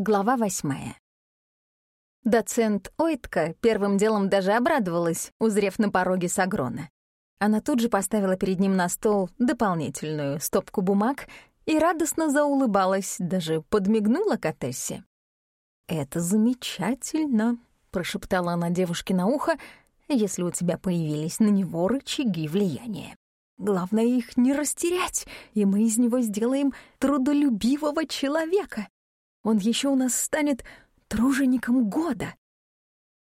Глава восьмая. Доцент Ойтка первым делом даже обрадовалась, узрев на пороге Сагрона. Она тут же поставила перед ним на стол дополнительную стопку бумаг и радостно заулыбалась, даже подмигнула Катессе. «Это замечательно», — прошептала она девушке на ухо, «если у тебя появились на него рычаги влияния. Главное их не растерять, и мы из него сделаем трудолюбивого человека. Он еще у нас станет тружеником года.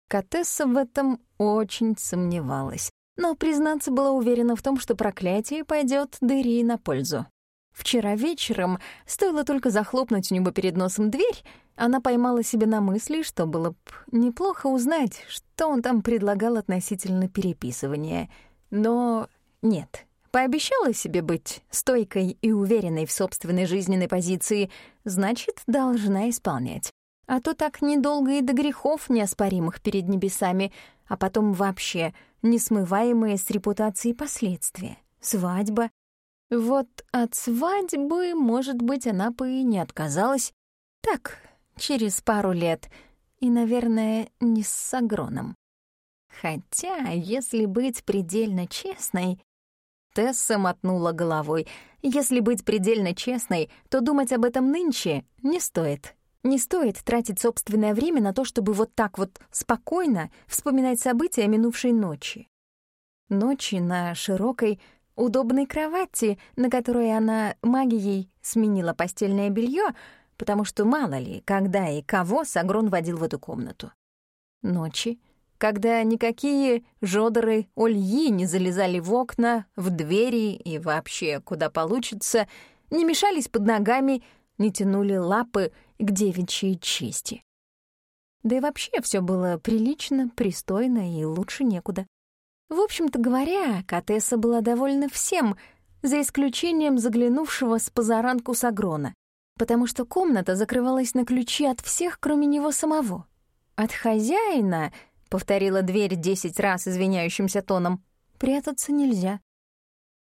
Катесса в этом очень сомневалась, но, признаться, была уверена в том, что проклятие пойдет Дыри на пользу. Вчера вечером, стоило только захлопнуть у него перед носом дверь, она поймала себя на мысли, что было бы неплохо узнать, что он там предлагал относительно переписывания. Но нет, Пообещала себе быть стойкой и уверенной в собственной жизненной позиции, значит, должна исполнять. А то так недолго и до грехов неоспоримых перед небесами, а потом вообще несмываемые с репутацией последствия. Свадьба. Вот от свадьбы, может быть, она бы и не отказалась. Так, через пару лет. И, наверное, не с Сагроном. Хотя, если быть предельно честной, Тесса мотнула головой. Если быть предельно честной, то думать об этом нынче не стоит. Не стоит тратить собственное время на то, чтобы вот так вот спокойно вспоминать события минувшей ночи. Ночи на широкой, удобной кровати, на которой она магией сменила постельное белье, потому что мало ли, когда и кого Сагрон водил в эту комнату. Ночи, когда никакие жодоры Ольи не залезали в окна, в двери и вообще куда получится, не мешались под ногами, не тянули лапы к девичьей чести. Да и вообще все было прилично, пристойно и лучше некуда. В общем-то говоря, Катесса была довольна всем, за исключением заглянувшего с позаранку Сагрона, потому что комната закрывалась на ключи от всех, кроме него самого. От хозяина — повторила дверь десять раз извиняющимся тоном. «Прятаться нельзя».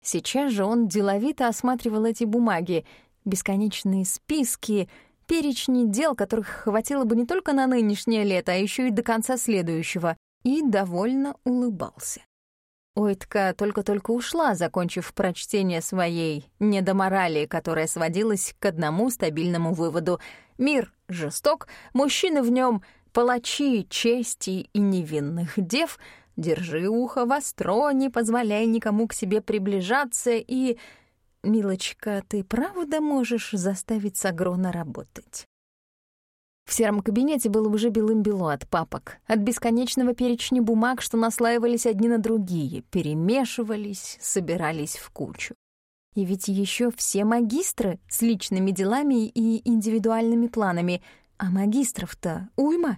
Сейчас же он деловито осматривал эти бумаги, бесконечные списки, перечни дел, которых хватило бы не только на нынешнее лето, а еще и до конца следующего, и довольно улыбался. Ойтка только-только ушла, закончив прочтение своей недоморали, которая сводилась к одному стабильному выводу. Мир жесток, мужчины в нем палачи чести и невинных дев, держи ухо востро, не позволяй никому к себе приближаться и... «Милочка, ты правда можешь заставить Сагрона работать?» В сером кабинете было уже белым-бело от папок, от бесконечного перечня бумаг, что наслаивались одни на другие, перемешивались, собирались в кучу. И ведь еще все магистры с личными делами и индивидуальными планами, а магистров-то уйма.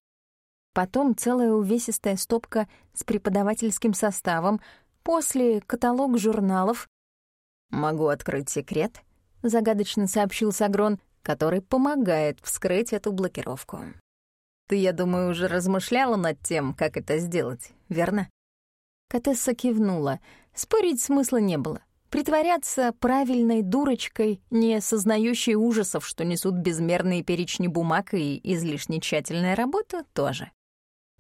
Потом целая увесистая стопка с преподавательским составом, после каталог журналов. «Могу открыть секрет», — загадочно сообщил Сагрон, который помогает вскрыть эту блокировку. «Ты, я думаю, уже размышляла над тем, как это сделать, верно?» Катесса кивнула. Спорить смысла не было. Притворяться правильной дурочкой, не сознающей ужасов, что несут безмерные перечни бумаг и излишне тщательная работа, тоже.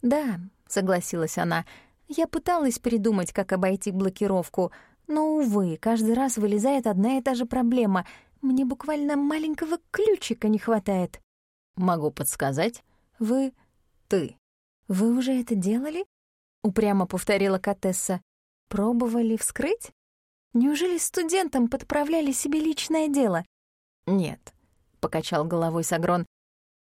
«Да», — согласилась она, — «я пыталась придумать, как обойти блокировку, но, увы, каждый раз вылезает одна и та же проблема. Мне буквально маленького ключика не хватает». «Могу подсказать. Вы... ты. Вы уже это делали?» — упрямо повторила Катесса. «Пробовали вскрыть? Неужели студентам подправляли себе личное дело?» «Нет», — покачал головой Сагрон.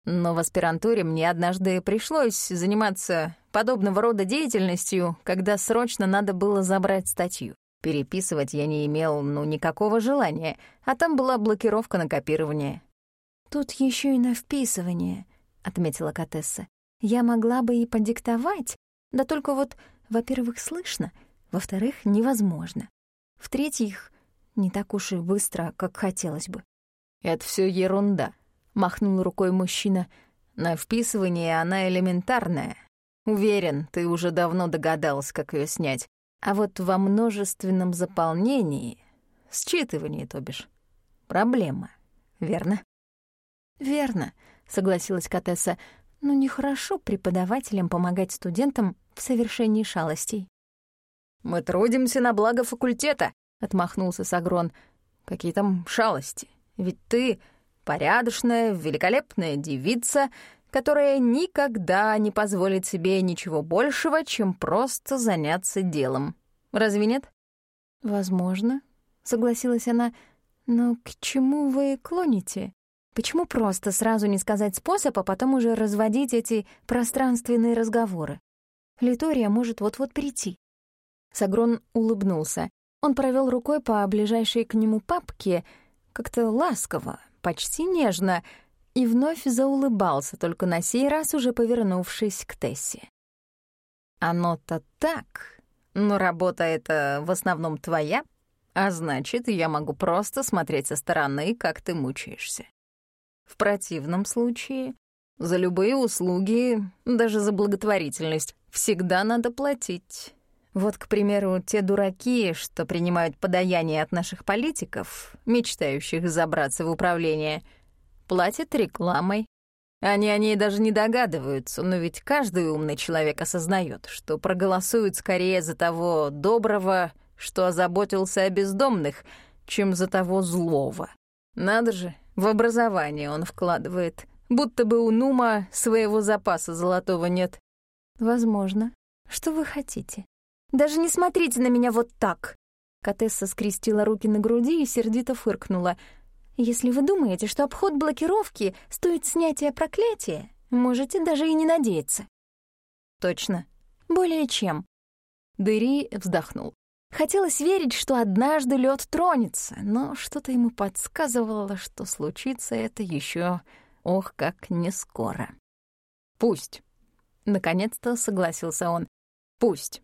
Но в аспирантуре мне однажды пришлось заниматься подобного рода деятельностью, когда срочно надо было забрать статью. Переписывать я не имел, ну, никакого желания, а там была блокировка на копирование. «Тут еще и на вписывание», — отметила Катесса. «Я могла бы и подиктовать, да только вот, во-первых, слышно, во-вторых, невозможно. В-третьих, не так уж и быстро, как хотелось бы». «Это все ерунда», — махнул рукой мужчина. «На вписывание она элементарная. Уверен, ты уже давно догадалась, как ее снять. А вот во множественном заполнении, считывании, то бишь, проблема, верно?» «Верно», — согласилась Катесса. «Но нехорошо преподавателям помогать студентам в совершении шалостей». «Мы трудимся на благо факультета», — отмахнулся Сагрон. «Какие там шалости? Ведь ты порядочная, великолепная девица, которая никогда не позволит себе ничего большего, чем просто заняться делом. Разве нет?» «Возможно», — согласилась она. «Но к чему вы клоните? Почему просто сразу не сказать способ, а потом уже разводить эти пространственные разговоры? Литория может вот-вот прийти». Сагрон улыбнулся. Он провел рукой по ближайшей к нему папке, как-то ласково, почти нежно, и вновь заулыбался, только на сей раз уже повернувшись к Тессе. «Оно-то так, но работа эта в основном твоя, а значит, я могу просто смотреть со стороны, как ты мучаешься. В противном случае за любые услуги, даже за благотворительность, всегда надо платить. Вот, к примеру, те дураки, что принимают подаяние от наших политиков, мечтающих забраться в управление, платят рекламой. Они о ней даже не догадываются, но ведь каждый умный человек осознает, что проголосуют скорее за того доброго, что озаботился о бездомных, чем за того злого. Надо же, в образование он вкладывает, будто бы у Нума своего запаса золотого нет. Возможно. Что вы хотите? Даже не смотрите на меня вот так!» Катесса скрестила руки на груди и сердито фыркнула. «Если вы думаете, что обход блокировки стоит снятия проклятия, можете даже и не надеяться». «Точно?» «Более чем». Дыри вздохнул. Хотелось верить, что однажды лед тронется, но что-то ему подсказывало, что случится это еще, ох, как не скоро. «Пусть», — наконец-то согласился он, — «пусть».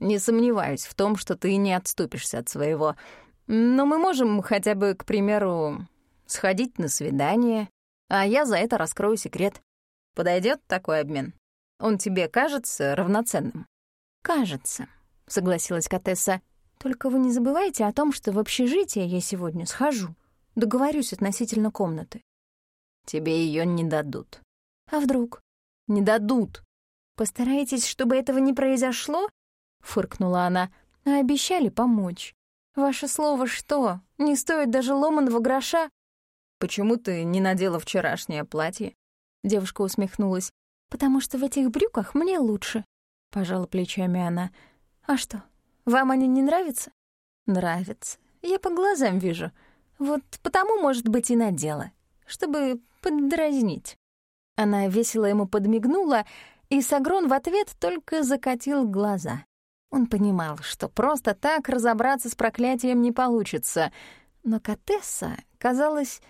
Не сомневаюсь в том, что ты не отступишься от своего. Но мы можем хотя бы, к примеру, сходить на свидание, а я за это раскрою секрет. Подойдет такой обмен? Он тебе кажется равноценным?» «Кажется», — согласилась Катесса. «Только вы не забывайте о том, что в общежитие я сегодня схожу. Договорюсь относительно комнаты». «Тебе ее не дадут». «А вдруг?» «Не дадут». «Постарайтесь, чтобы этого не произошло?» — фыркнула она. «А обещали помочь. Ваше слово что, не стоит даже ломаного гроша?» «Почему ты не надела вчерашнее платье?» Девушка усмехнулась. «Потому что в этих брюках мне лучше», — пожала плечами она. «А что, вам они не нравятся?» «Нравятся. Я по глазам вижу. Вот потому, может быть, и надела, чтобы поддразнить». Она весело ему подмигнула, и Сагрон в ответ только закатил глаза. Он понимал, что просто так разобраться с проклятием не получится, но Катесса, казалось,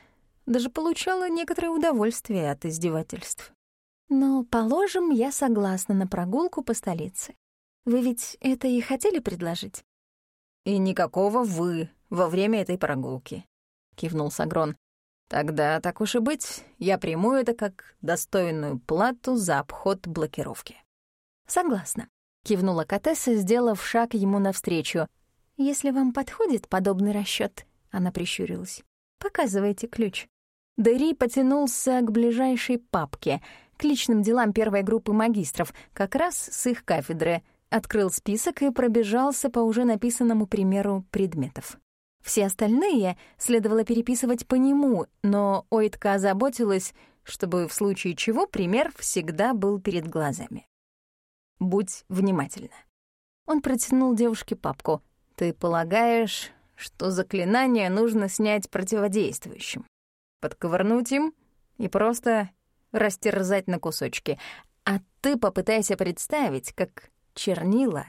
даже получала некоторое удовольствие от издевательств. «Но, положим, я согласна на прогулку по столице. Вы ведь это и хотели предложить?» «И никакого «вы» во время этой прогулки», — кивнул Сагрон. «Тогда, так уж и быть, я приму это как достойную плату за обход блокировки». «Согласна», — кивнула Катесса, сделав шаг ему навстречу. «Если вам подходит подобный расчёт, она прищурилась, — «показывайте ключ». Дэри потянулся к ближайшей папке, к личным делам первой группы магистров, как раз с их кафедры, открыл список и пробежался по уже написанному примеру предметов. Все остальные следовало переписывать по нему, но Ойтка озаботилась, чтобы в случае чего пример всегда был перед глазами. Будь внимательна». Он протянул девушке папку. «Ты полагаешь, что заклинание нужно снять противодействующим, подковырнуть им и просто растерзать на кусочки, а ты попытайся представить, как чернила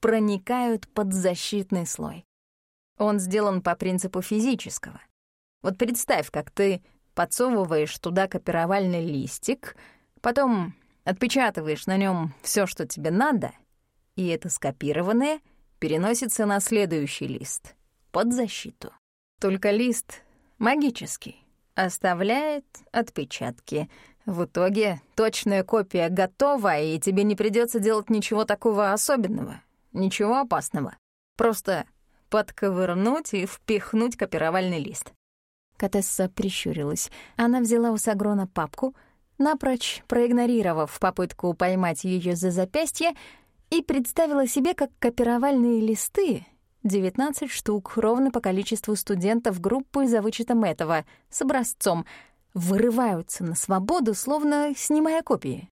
проникают под защитный слой. Он сделан по принципу физического. Вот представь, как ты подсовываешь туда копировальный листик, потом Отпечатываешь на нем все, что тебе надо, и это скопированное переносится на следующий лист под защиту. Только лист магический, оставляет отпечатки. В итоге точная копия готова, и тебе не придется делать ничего такого особенного, ничего опасного. Просто подковырнуть и впихнуть копировальный лист. Катесса прищурилась. Она взяла у Сагрона папку — напрочь проигнорировав попытку поймать ее за запястье, и представила себе, как копировальные листы, 19 штук, ровно по количеству студентов группы за вычетом этого, с образцом, вырываются на свободу, словно снимая копии.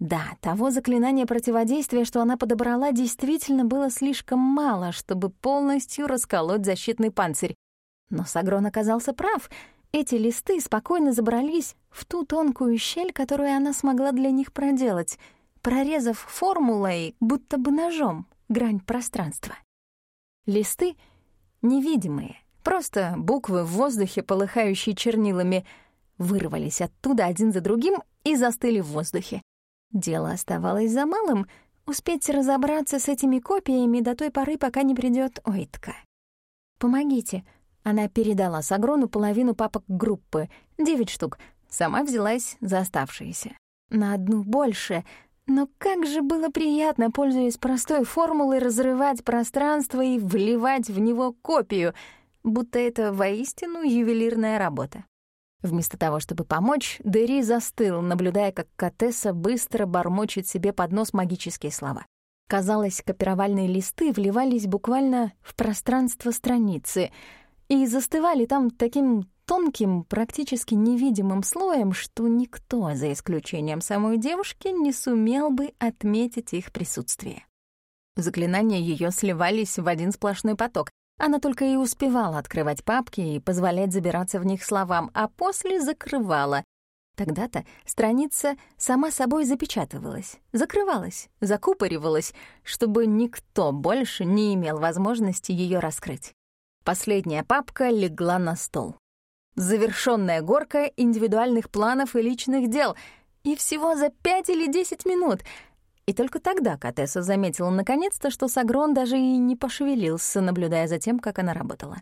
Да, того заклинания противодействия, что она подобрала, действительно было слишком мало, чтобы полностью расколоть защитный панцирь. Но Сагрон оказался прав — эти листы спокойно забрались в ту тонкую щель, которую она смогла для них проделать, прорезав формулой, будто бы ножом, грань пространства. Листы невидимые, просто буквы в воздухе, полыхающие чернилами, вырвались оттуда один за другим и застыли в воздухе. Дело оставалось за малым — успеть разобраться с этими копиями до той поры, пока не придет Ойтка. «Помогите», она передала Сагрону половину папок группы, девять штук, сама взялась за оставшиеся. На одну больше, но как же было приятно, пользуясь простой формулой, разрывать пространство и вливать в него копию, будто это воистину ювелирная работа. Вместо того, чтобы помочь, Дери застыл, наблюдая, как Катесса быстро бормочет себе под нос магические слова. Казалось, копировальные листы вливались буквально в пространство страницы — и застывали там таким тонким, практически невидимым слоем, что никто, за исключением самой девушки, не сумел бы отметить их присутствие. Заклинания ее сливались в один сплошной поток. Она только и успевала открывать папки и позволять забираться в них словам, а после закрывала. Тогда-то страница сама собой запечатывалась, закрывалась, закупоривалась, чтобы никто больше не имел возможности ее раскрыть. Последняя папка легла на стол. Завершенная горка индивидуальных планов и личных дел. И всего за пять или десять минут. И только тогда Катесса заметила наконец-то, что Сагрон даже и не пошевелился, наблюдая за тем, как она работала.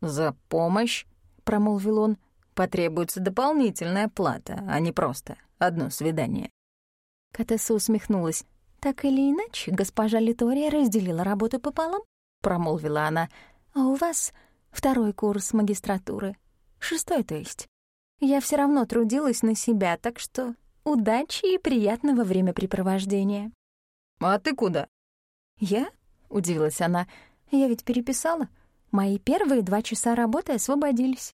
«За помощь», — промолвил он, — «потребуется дополнительная плата, а не просто одно свидание». Катесса усмехнулась. «Так или иначе, госпожа Литория разделила работу пополам», — промолвила она, — а у вас второй курс магистратуры. Шестой, то есть. Я все равно трудилась на себя, так что удачи и приятного времяпрепровождения. «А ты куда?» «Я?» — удивилась она. «Я ведь переписала. Мои первые два часа работы освободились.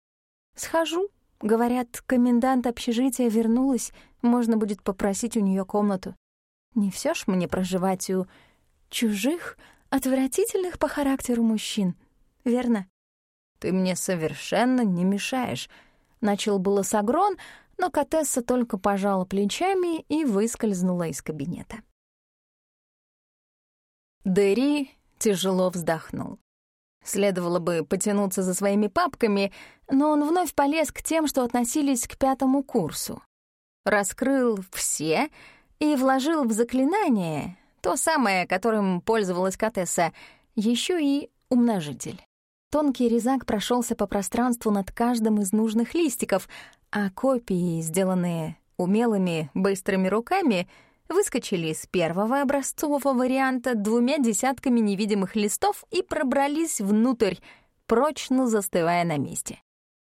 Схожу. Говорят, комендант общежития вернулась, можно будет попросить у нее комнату. Не все ж мне проживать у чужих, отвратительных по характеру мужчин верно?» «Ты мне совершенно не мешаешь», — начал было Сагрон, но Катесса только пожала плечами и выскользнула из кабинета. Дери тяжело вздохнул. Следовало бы потянуться за своими папками, но он вновь полез к тем, что относились к пятому курсу. Раскрыл все и вложил в заклинание, то самое, которым пользовалась Катесса, еще и умножитель. Тонкий резак прошелся по пространству над каждым из нужных листиков, а копии, сделанные умелыми, быстрыми руками, выскочили из первого образцового варианта двумя десятками невидимых листов и пробрались внутрь, прочно застывая на месте.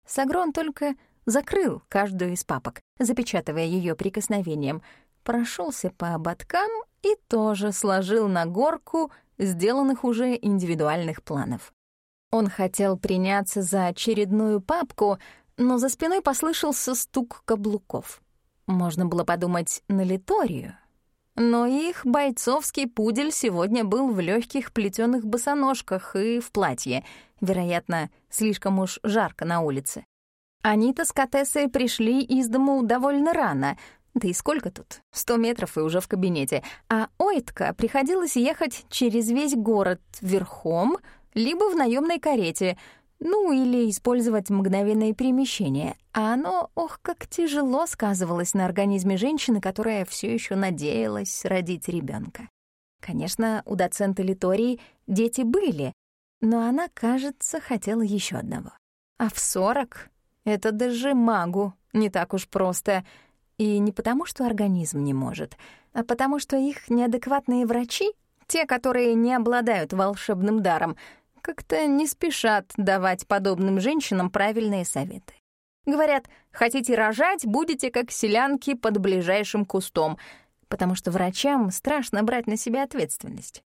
Сагрон только закрыл каждую из папок, запечатывая ее прикосновением, прошелся по ободкам и тоже сложил на горку сделанных уже индивидуальных планов. Он хотел приняться за очередную папку, но за спиной послышался стук каблуков. Можно было подумать на литорию. Но их бойцовский пудель сегодня был в легких плетеных босоножках и в платье. Вероятно, слишком уж жарко на улице. Они-то с Катессой пришли из дому довольно рано. Да и сколько тут? Сто метров и уже в кабинете. А Ойтка приходилось ехать через весь город верхом — либо в наемной карете, ну или использовать мгновенное перемещение. А оно, ох, как тяжело сказывалось на организме женщины, которая все еще надеялась родить ребенка. Конечно, у доцента Литории дети были, но она, кажется, хотела еще одного. А в сорок это даже магу не так уж просто. И не потому, что организм не может, а потому, что их неадекватные врачи, те, которые не обладают волшебным даром, как-то не спешат давать подобным женщинам правильные советы. Говорят, хотите рожать, будете как селянки под ближайшим кустом, потому что врачам страшно брать на себя ответственность.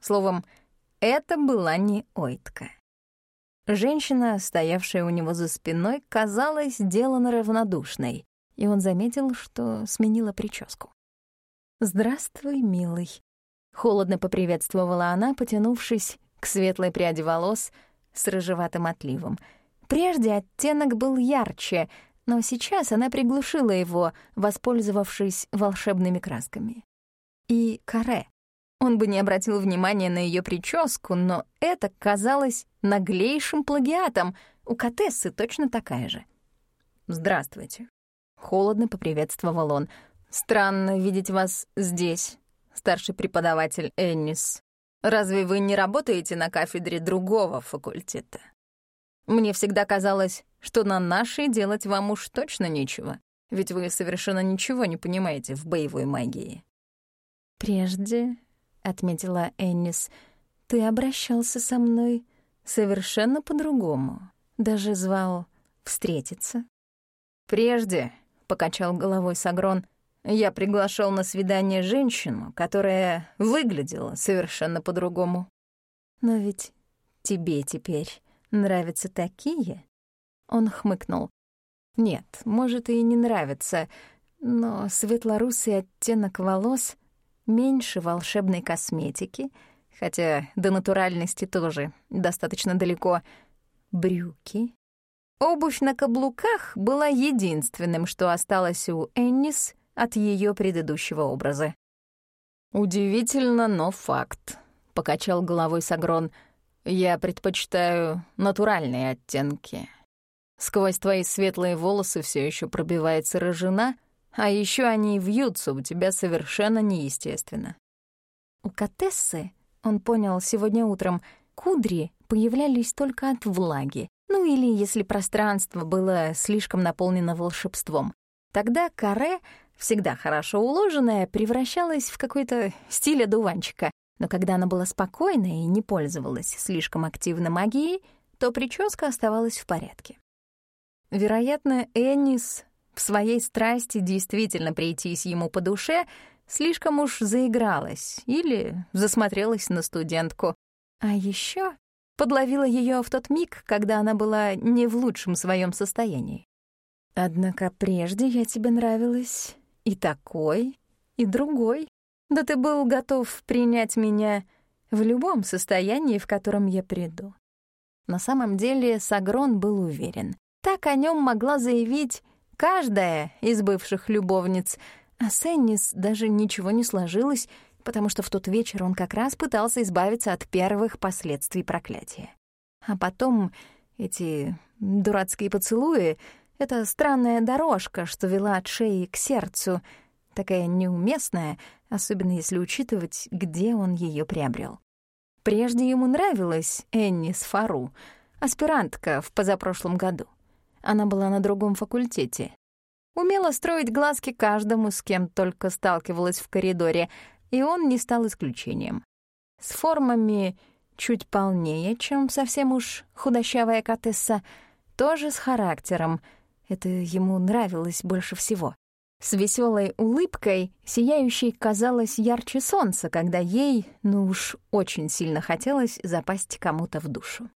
Словом, это была не Ойтка. Женщина, стоявшая у него за спиной, казалась сделана равнодушной, и он заметил, что сменила прическу. «Здравствуй, милый», — холодно поприветствовала она, потянувшись к светлой пряди волос с рыжеватым отливом — Прежде оттенок был ярче, но сейчас она приглушила его, воспользовавшись волшебными красками. И каре. Он бы не обратил внимания на ее прическу, но это казалось наглейшим плагиатом. У Катессы точно такая же. «Здравствуйте», — холодно поприветствовал он. «Странно видеть вас здесь, старший преподаватель Эннис. Разве вы не работаете на кафедре другого факультета?» Мне всегда казалось, что на нашей делать вам уж точно нечего, ведь вы совершенно ничего не понимаете в боевой магии». «Прежде», — отметила Эннис, — «ты обращался со мной совершенно по-другому, даже звал встретиться». «Прежде», — покачал головой Сагрон, — «я приглашал на свидание женщину, которая выглядела совершенно по-другому». «Но ведь тебе теперь нравятся такие?» Он хмыкнул. «Нет, может, и не нравится, но светлорусый оттенок волос меньше волшебной косметики, хотя до натуральности тоже достаточно далеко. Брюки. Обувь на каблуках была единственным, что осталось у Эннис от ее предыдущего образа. «Удивительно, но факт», — покачал головой Сагрон — я предпочитаю натуральные оттенки. Сквозь твои светлые волосы все еще пробивается рыжина, а еще они вьются у тебя совершенно неестественно. У Катессы, он понял сегодня утром, кудри появлялись только от влаги, ну или если пространство было слишком наполнено волшебством. Тогда каре, всегда хорошо уложенное, превращалось в какой-то стиль одуванчика, но когда она была спокойна и не пользовалась слишком активно магией, то прическа оставалась в порядке. Вероятно, Эннис в своей страсти действительно прийтись ему по душе слишком уж заигралась или засмотрелась на студентку. А еще подловила ее в тот миг, когда она была не в лучшем своем состоянии. Однако прежде я тебе нравилась и такой, и другой. Да ты был готов принять меня в любом состоянии, в котором я приду. На самом деле Сагрон был уверен. Так о нем могла заявить каждая из бывших любовниц, а с Эннис даже ничего не сложилось, потому что в тот вечер он как раз пытался избавиться от первых последствий проклятия. А потом эти дурацкие поцелуи — это странная дорожка, что вела от шеи к сердцу — такая неуместная, особенно если учитывать, где он ее приобрел. Прежде ему нравилась Энни Сфару, аспирантка в позапрошлом году. Она была на другом факультете. Умела строить глазки каждому, с кем только сталкивалась в коридоре, и он не стал исключением. С формами чуть полнее, чем совсем уж худощавая Катесса, тоже с характером. Это ему нравилось больше всего с веселой улыбкой, сияющей казалось ярче солнца, когда ей, ну уж очень сильно хотелось запасть кому-то в душу.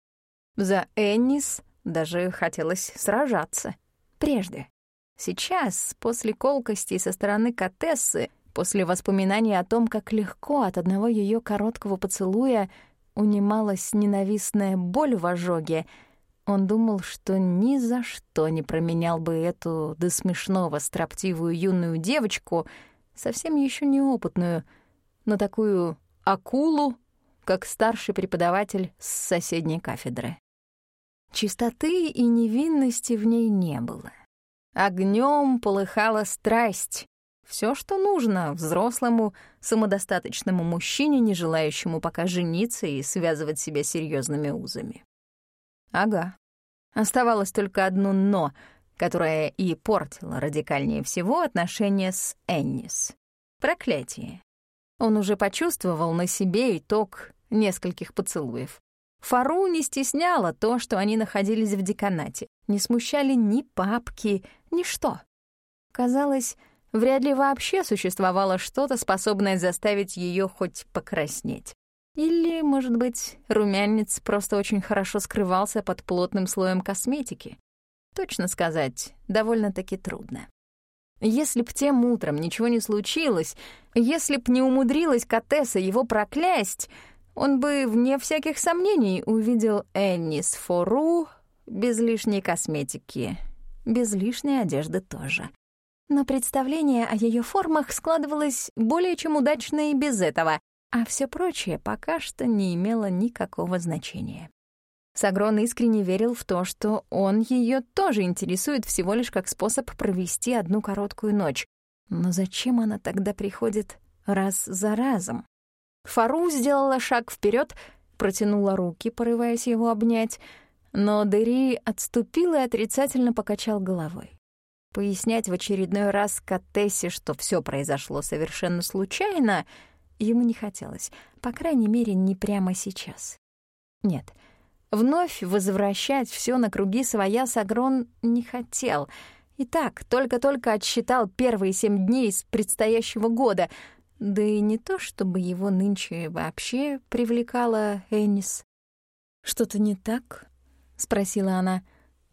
За Эннис даже хотелось сражаться. Прежде. Сейчас, после колкости со стороны Катессы, после воспоминаний о том, как легко от одного ее короткого поцелуя унималась ненавистная боль в ожоге — он думал, что ни за что не променял бы эту до смешного строптивую юную девочку, совсем еще неопытную, на такую акулу, как старший преподаватель с соседней кафедры. Чистоты и невинности в ней не было. Огнем полыхала страсть. Все, что нужно взрослому, самодостаточному мужчине, не желающему пока жениться и связывать себя серьезными узами. Ага. Оставалось только одно «но», которое и портило радикальнее всего отношения с Эннис. Проклятие. Он уже почувствовал на себе итог нескольких поцелуев. Фару не стесняло то, что они находились в деканате, не смущали ни папки, ни что. Казалось, вряд ли вообще существовало что-то, способное заставить ее хоть покраснеть. Или, может быть, румянец просто очень хорошо скрывался под плотным слоем косметики. Точно сказать довольно-таки трудно. Если б тем утром ничего не случилось, если б не умудрилась Катесса его проклясть, он бы, вне всяких сомнений, увидел Эннис Фору без лишней косметики, без лишней одежды тоже. Но представление о ее формах складывалось более чем удачно и без этого, а все прочее пока что не имело никакого значения. Сагрон искренне верил в то, что он ее тоже интересует всего лишь как способ провести одну короткую ночь. Но зачем она тогда приходит раз за разом? Фару сделала шаг вперед, протянула руки, порываясь его обнять, но Дери отступил и отрицательно покачал головой. Пояснять в очередной раз Катессе, что все произошло совершенно случайно, ему не хотелось, по крайней мере, не прямо сейчас. Нет, вновь возвращать все на круги своя Сагрон не хотел. И так, только-только отсчитал первые семь дней с предстоящего года, да и не то, чтобы его нынче вообще привлекала Энис. «Что-то не так?» — спросила она.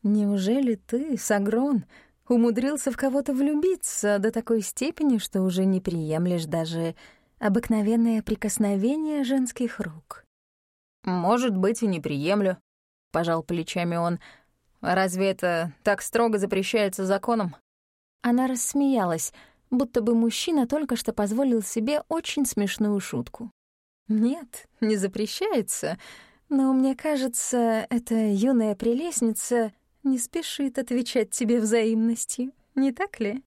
«Неужели ты, Сагрон, умудрился в кого-то влюбиться до такой степени, что уже не приемлешь даже обыкновенное прикосновение женских рук?» «Может быть, и не приемлю», — пожал плечами он. «Разве это так строго запрещается законом?» Она рассмеялась, будто бы мужчина только что позволил себе очень смешную шутку. «Нет, не запрещается, но мне кажется, эта юная прелестница не спешит отвечать тебе взаимностью, не так ли?»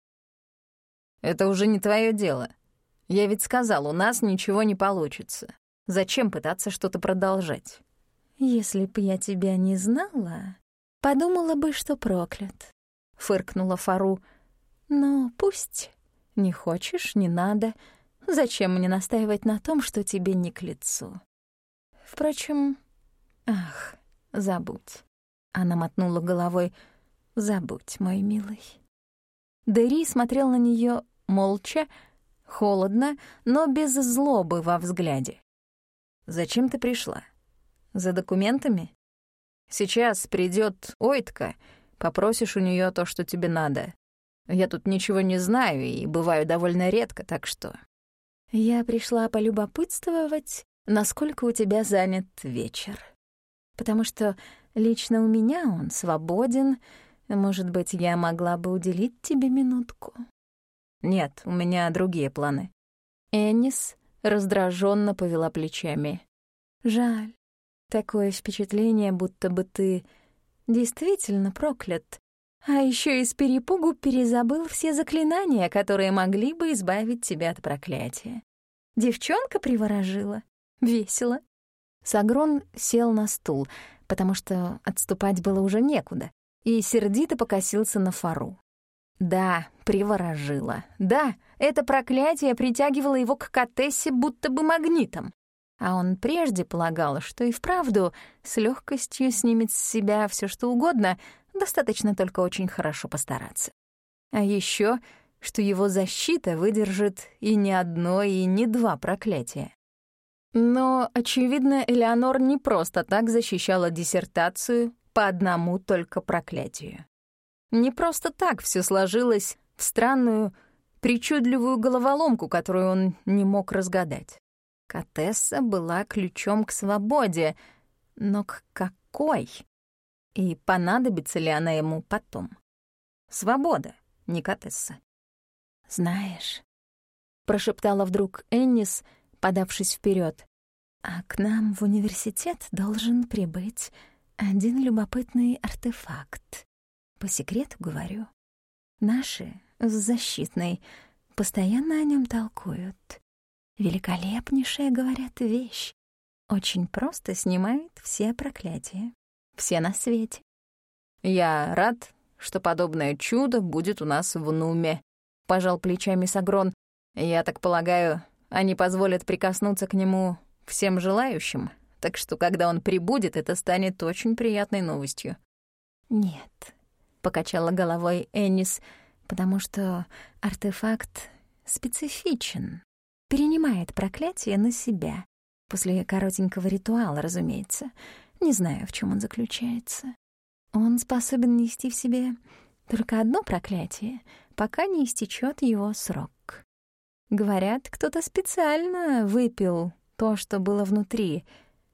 «Это уже не твое дело. Я ведь сказал, у нас ничего не получится. Зачем пытаться что-то продолжать?» «Если б я тебя не знала, подумала бы, что проклят», — фыркнула Фару. «Но пусть. Не хочешь — не надо. Зачем мне настаивать на том, что тебе не к лицу? Впрочем, ах, забудь». Она мотнула головой. «Забудь, мой милый». Дэри смотрел на нее молча, холодно, но без злобы во взгляде. «Зачем ты пришла? За документами? Сейчас придет Ойтка, попросишь у нее то, что тебе надо. Я тут ничего не знаю и бываю довольно редко, так что...» «Я пришла полюбопытствовать, насколько у тебя занят вечер. Потому что лично у меня он свободен. Может быть, я могла бы уделить тебе минутку?» «Нет, у меня другие планы». Эннис раздраженно повела плечами. «Жаль. Такое впечатление, будто бы ты действительно проклят, а еще из перепугу перезабыл все заклинания, которые могли бы избавить тебя от проклятия. Девчонка приворожила. Весело». Сагрон сел на стул, потому что отступать было уже некуда, и сердито покосился на Фару. Да, приворожила. Да, это проклятие притягивало его к Катессе будто бы магнитом. А он прежде полагал, что и вправду с легкостью снимет с себя все что угодно, достаточно только очень хорошо постараться. А еще, что его защита выдержит и не одно, и не два проклятия. Но, очевидно, Элеонор не просто так защищала диссертацию по одному только проклятию. Не просто так все сложилось в странную, причудливую головоломку, которую он не мог разгадать. Катесса была ключом к свободе, но к какой? И понадобится ли она ему потом? Свобода, не Катесса. «Знаешь», — прошептала вдруг Эннис, подавшись вперед, «а к нам в университет должен прибыть один любопытный артефакт. По секрету говорю. Наши с защитной постоянно о нем толкуют. Великолепнейшая, говорят, вещь. Очень просто снимает все проклятия. Все на свете. Я рад, что подобное чудо будет у нас в Нуме. Пожал плечами Сагрон. Я так полагаю, они позволят прикоснуться к нему всем желающим, Так что, когда он прибудет, это станет очень приятной новостью. «Нет», — покачала головой Эннис, «потому что артефакт специфичен, перенимает проклятие на себя. После коротенького ритуала, разумеется. Не знаю, в чем он заключается. Он способен нести в себе только одно проклятие, пока не истечет его срок. Говорят, кто-то специально выпил то, что было внутри,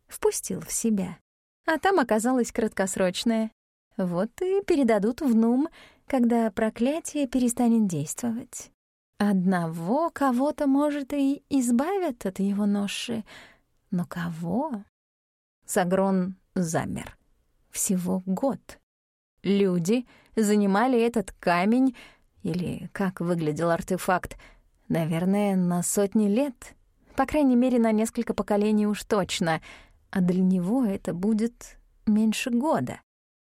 впустил в себя. А там оказалось краткосрочное. Вот и передадут в Нум, когда проклятие перестанет действовать. Одного кого-то, может, и избавят от его ноши, но кого? Сагрон замер. Всего год. Люди занимали этот камень, или как выглядел артефакт, наверное, на сотни лет. По крайней мере, на несколько поколений уж точно. А для него это будет меньше года.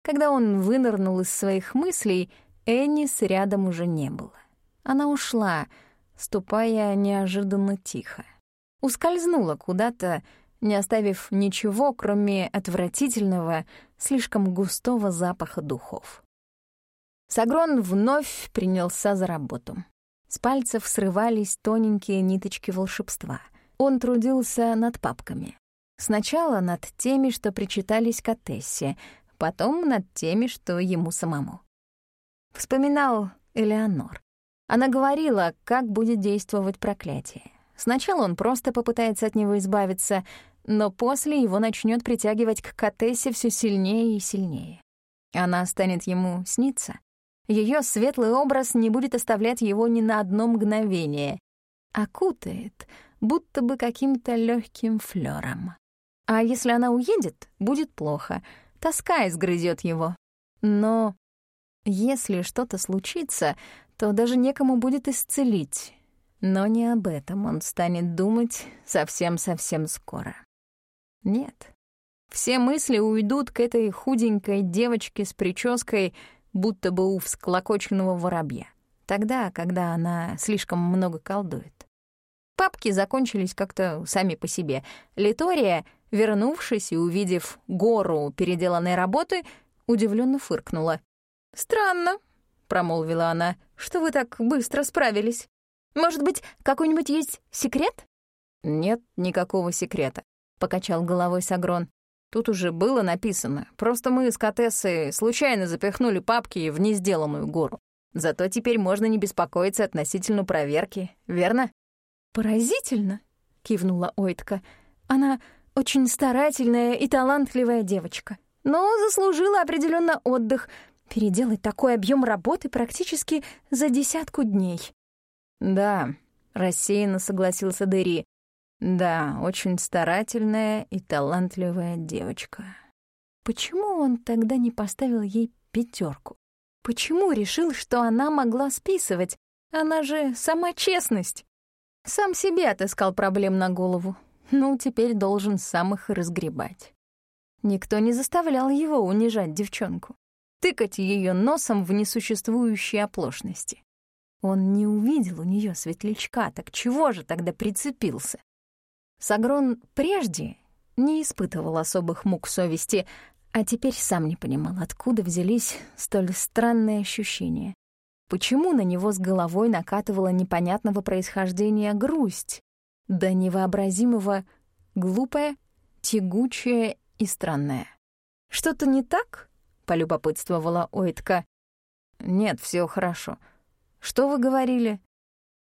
Когда он вынырнул из своих мыслей, Эннис рядом уже не было. Она ушла, ступая неожиданно тихо. Ускользнула куда-то, не оставив ничего, кроме отвратительного, слишком густого запаха духов. Сагрон вновь принялся за работу. С пальцев срывались тоненькие ниточки волшебства. Он трудился над папками. Сначала над теми, что причитались к Атессе, потом над теми, что ему самому. Вспоминал Элеонор. Она говорила, как будет действовать проклятие. Сначала он просто попытается от него избавиться, но после его начнет притягивать к Катессе все сильнее и сильнее. Она станет ему сниться. Ее светлый образ не будет оставлять его ни на одно мгновение. Окутает, будто бы каким-то легким флером. А если она уедет, будет плохо. Тоска изгрызет его. Но если что-то случится, то даже некому будет исцелить. Но не об этом он станет думать совсем-совсем скоро. Нет. Все мысли уйдут к этой худенькой девочке с прической, будто бы у всклокоченного воробья. Тогда, когда она слишком много колдует. Папки закончились как-то сами по себе. Литория, вернувшись и увидев гору переделанной работы, удивленно фыркнула. «Странно», — промолвила она, — «что вы так быстро справились. Может быть, какой-нибудь есть секрет?» «Нет никакого секрета», — покачал головой Сагрон. «Тут уже было написано. Просто мы с Катессой случайно запихнули папки в несделанную гору. Зато теперь можно не беспокоиться относительно проверки, верно?» «Поразительно», — кивнула Ойтка. «Она очень старательная и талантливая девочка, но заслужила определенно отдых — Переделать такой объем работы практически за десятку дней. «Да», — рассеянно согласился Дэри. «Да, очень старательная и талантливая девочка». Почему он тогда не поставил ей пятерку? Почему решил, что она могла списывать? Она же сама честность. Сам себе отыскал проблем на голову. Ну, теперь должен сам их разгребать. Никто не заставлял его унижать девчонку тыкать ее носом в несуществующие оплошности. Он не увидел у нее светлячка, так чего же тогда прицепился? Сагрон прежде не испытывал особых мук совести, а теперь сам не понимал, откуда взялись столь странные ощущения. Почему на него с головой накатывала непонятного происхождения грусть, да невообразимого глупая, тягучая и странная. Что-то не так? — полюбопытствовала Ойтка. «Нет, все хорошо. Что вы говорили?»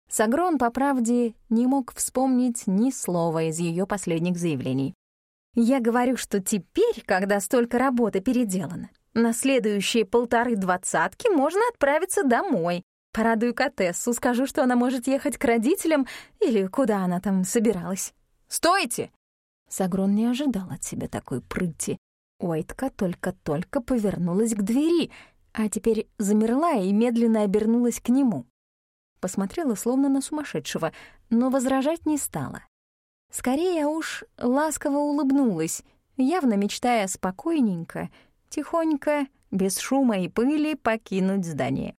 Сагрон, по правде, не мог вспомнить ни слова из ее последних заявлений. «Я говорю, что теперь, когда столько работы переделано, на следующие полторы двадцатки можно отправиться домой. Порадую Катессу, скажу, что она может ехать к родителям или куда она там собиралась». «Стойте!» Сагрон не ожидал от себя такой прыти. Уайтка только-только повернулась к двери, а теперь замерла и медленно обернулась к нему. Посмотрела словно на сумасшедшего, но возражать не стала. Скорее уж ласково улыбнулась, явно мечтая спокойненько, тихонько, без шума и пыли покинуть здание.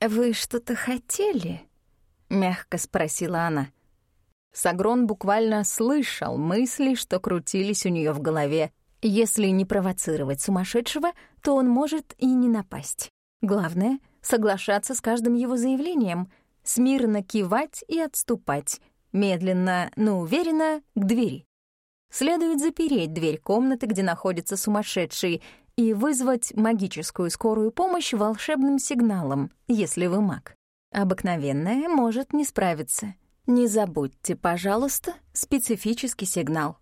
«Вы что-то хотели?» — мягко спросила она. Сагрон буквально слышал мысли, что крутились у нее в голове. Если не провоцировать сумасшедшего, то он может и не напасть. Главное — соглашаться с каждым его заявлением, смирно кивать и отступать, медленно, но уверенно к двери. Следует запереть дверь комнаты, где находится сумасшедший, и вызвать магическую скорую помощь волшебным сигналом, если вы маг. Обыкновенная может не справиться. Не забудьте, пожалуйста, специфический сигнал.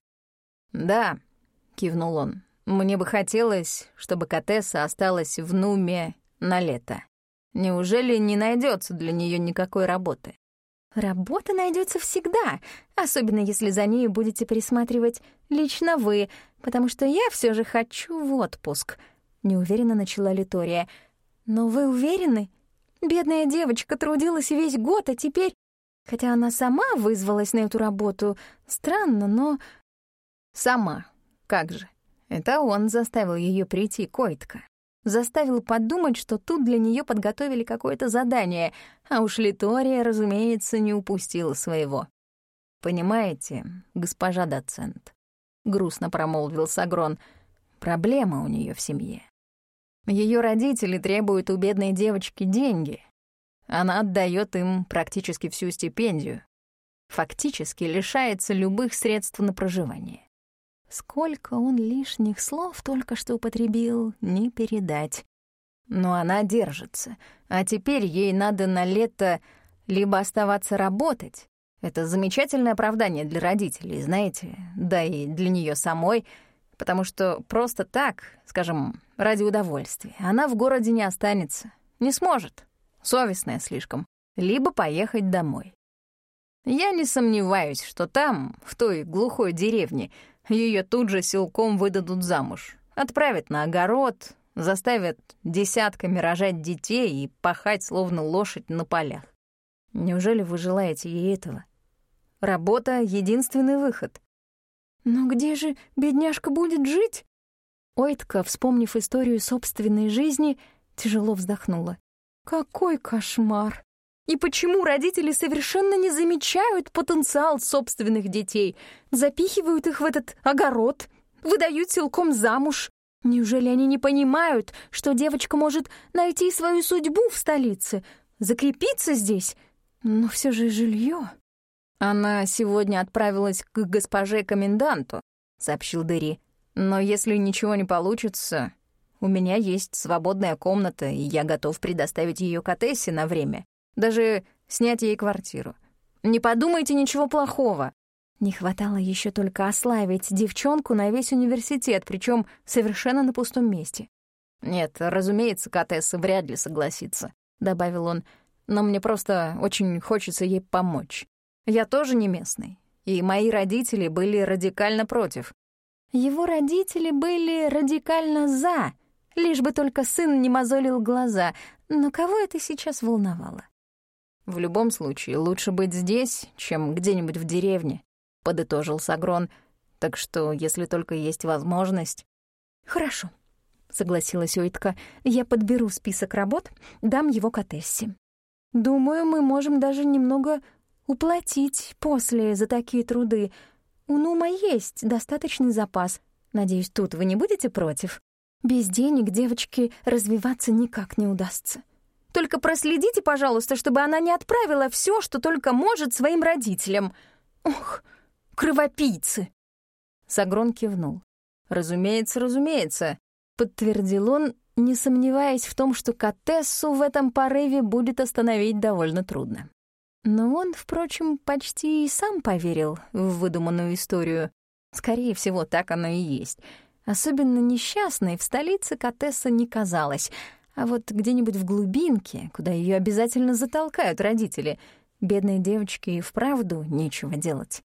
«Да», — кивнул он, — «мне бы хотелось, чтобы Катесса осталась в Нуме на лето. Неужели не найдется для нее никакой работы?» Работа найдется всегда, особенно если за ней будете присматривать лично вы, потому что я все же хочу в отпуск», — неуверенно начала Литория. «Но вы уверены? Бедная девочка трудилась весь год, а теперь... Хотя она сама вызвалась на эту работу. Странно, но...» «Сама. Как же. Это он заставил ее прийти, Койтка заставил подумать, что тут для нее подготовили какое-то задание, а уж Литория, разумеется, не упустила своего. «Понимаете, госпожа доцент», — грустно промолвил Сагрон, — «проблема у нее в семье. Ее родители требуют у бедной девочки деньги. Она отдает им практически всю стипендию. Фактически лишается любых средств на проживание. Сколько он лишних слов только что употребил, не передать. Но она держится, а теперь ей надо на лето либо оставаться работать. Это замечательное оправдание для родителей, знаете, да и для нее самой, потому что просто так, скажем, ради удовольствия, она в городе не останется, не сможет, совестная слишком, либо поехать домой. Я не сомневаюсь, что там, в той глухой деревне, ее тут же силком выдадут замуж, отправят на огород, заставят десятками рожать детей и пахать, словно лошадь на полях. Неужели вы желаете ей этого? Работа — единственный выход. Но где же бедняжка будет жить? Ойтка, вспомнив историю собственной жизни, тяжело вздохнула. Какой кошмар! И почему родители совершенно не замечают потенциал собственных детей, запихивают их в этот огород, выдают силком замуж? Неужели они не понимают, что девочка может найти свою судьбу в столице, закрепиться здесь? Но все же жилье. Она сегодня отправилась к госпоже коменданту, сообщил Дери. Но если ничего не получится, у меня есть свободная комната, и я готов предоставить ее Катессе на время. Даже снять ей квартиру. Не подумайте ничего плохого. Не хватало еще только ославить девчонку на весь университет, причем совершенно на пустом месте. «Нет, разумеется, Катесса вряд ли согласится», — добавил он, «но мне просто очень хочется ей помочь. Я тоже не местный, и мои родители были радикально против». Его родители были радикально «за», лишь бы только сын не мозолил глаза, но кого это сейчас волновало? В любом случае, лучше быть здесь, чем где-нибудь в деревне, подытожил Сагрон. Так что, если только есть возможность... Хорошо, согласилась Уитка. Я подберу список работ, дам его Катессе. Думаю, мы можем даже немного уплатить после за такие труды. У Нума есть достаточный запас. Надеюсь, тут вы не будете против? Без денег девочке развиваться никак не удастся. Только проследите, пожалуйста, чтобы она не отправила все, что только может своим родителям. Ох, кровопийцы!» Сагрон кивнул. «Разумеется, разумеется», — подтвердил он, не сомневаясь в том, что Катессу в этом порыве будет остановить довольно трудно. Но он, впрочем, почти и сам поверил в выдуманную историю. Скорее всего, так оно и есть. Особенно несчастной в столице Катесса не казалась — а вот где-нибудь в глубинке, куда ее обязательно затолкают родители, бедной девочке и вправду нечего делать.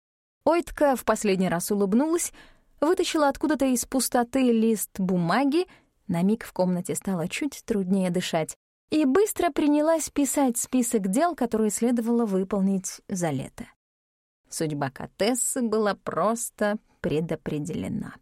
Ойтка в последний раз улыбнулась, вытащила откуда-то из пустоты лист бумаги, на миг в комнате стало чуть труднее дышать, и быстро принялась писать список дел, которые следовало выполнить за лето. Судьба Катессы была просто предопределена.